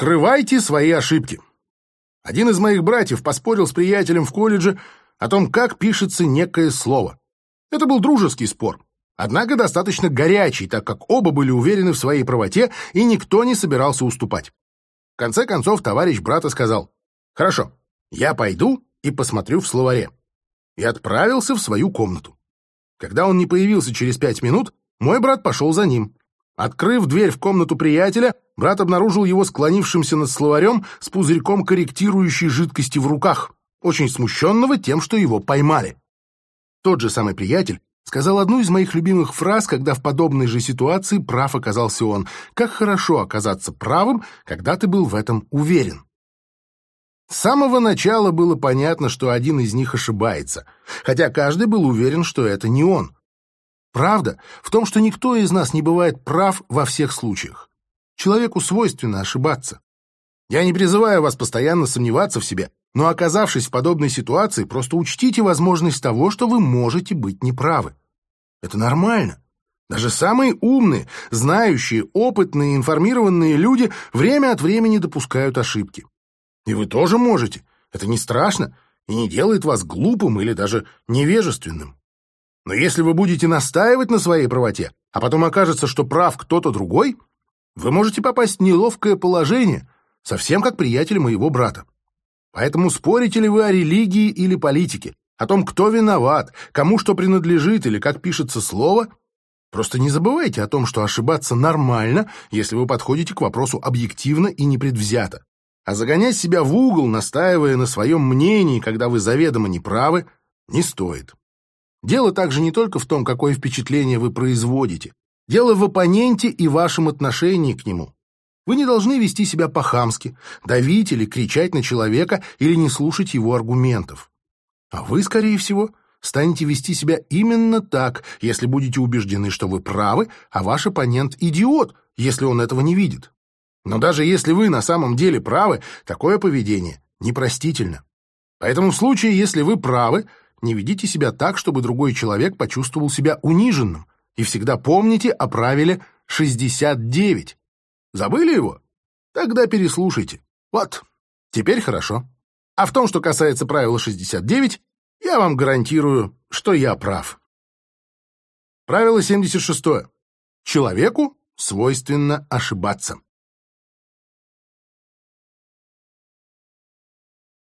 Скрывайте свои ошибки. Один из моих братьев поспорил с приятелем в колледже о том, как пишется некое слово. Это был дружеский спор, однако достаточно горячий, так как оба были уверены в своей правоте, и никто не собирался уступать. В конце концов, товарищ брата сказал, «Хорошо, я пойду и посмотрю в словаре». И отправился в свою комнату. Когда он не появился через пять минут, мой брат пошел за ним. Открыв дверь в комнату приятеля, брат обнаружил его склонившимся над словарем с пузырьком корректирующей жидкости в руках, очень смущенного тем, что его поймали. Тот же самый приятель сказал одну из моих любимых фраз, когда в подобной же ситуации прав оказался он. Как хорошо оказаться правым, когда ты был в этом уверен. С самого начала было понятно, что один из них ошибается, хотя каждый был уверен, что это не он. Правда в том, что никто из нас не бывает прав во всех случаях. Человеку свойственно ошибаться. Я не призываю вас постоянно сомневаться в себе, но оказавшись в подобной ситуации, просто учтите возможность того, что вы можете быть неправы. Это нормально. Даже самые умные, знающие, опытные, информированные люди время от времени допускают ошибки. И вы тоже можете. Это не страшно и не делает вас глупым или даже невежественным. Но если вы будете настаивать на своей правоте, а потом окажется, что прав кто-то другой, вы можете попасть в неловкое положение, совсем как приятель моего брата. Поэтому спорите ли вы о религии или политике, о том, кто виноват, кому что принадлежит или как пишется слово, просто не забывайте о том, что ошибаться нормально, если вы подходите к вопросу объективно и непредвзято. А загонять себя в угол, настаивая на своем мнении, когда вы заведомо неправы, не стоит. Дело также не только в том, какое впечатление вы производите. Дело в оппоненте и вашем отношении к нему. Вы не должны вести себя по-хамски, давить или кричать на человека или не слушать его аргументов. А вы, скорее всего, станете вести себя именно так, если будете убеждены, что вы правы, а ваш оппонент – идиот, если он этого не видит. Но даже если вы на самом деле правы, такое поведение непростительно. Поэтому в случае, если вы правы, не ведите себя так, чтобы другой человек почувствовал себя униженным, и всегда помните о правиле 69. Забыли его? Тогда переслушайте. Вот, теперь хорошо. А в том, что касается правила 69, я вам гарантирую, что я прав. Правило 76. Человеку свойственно ошибаться.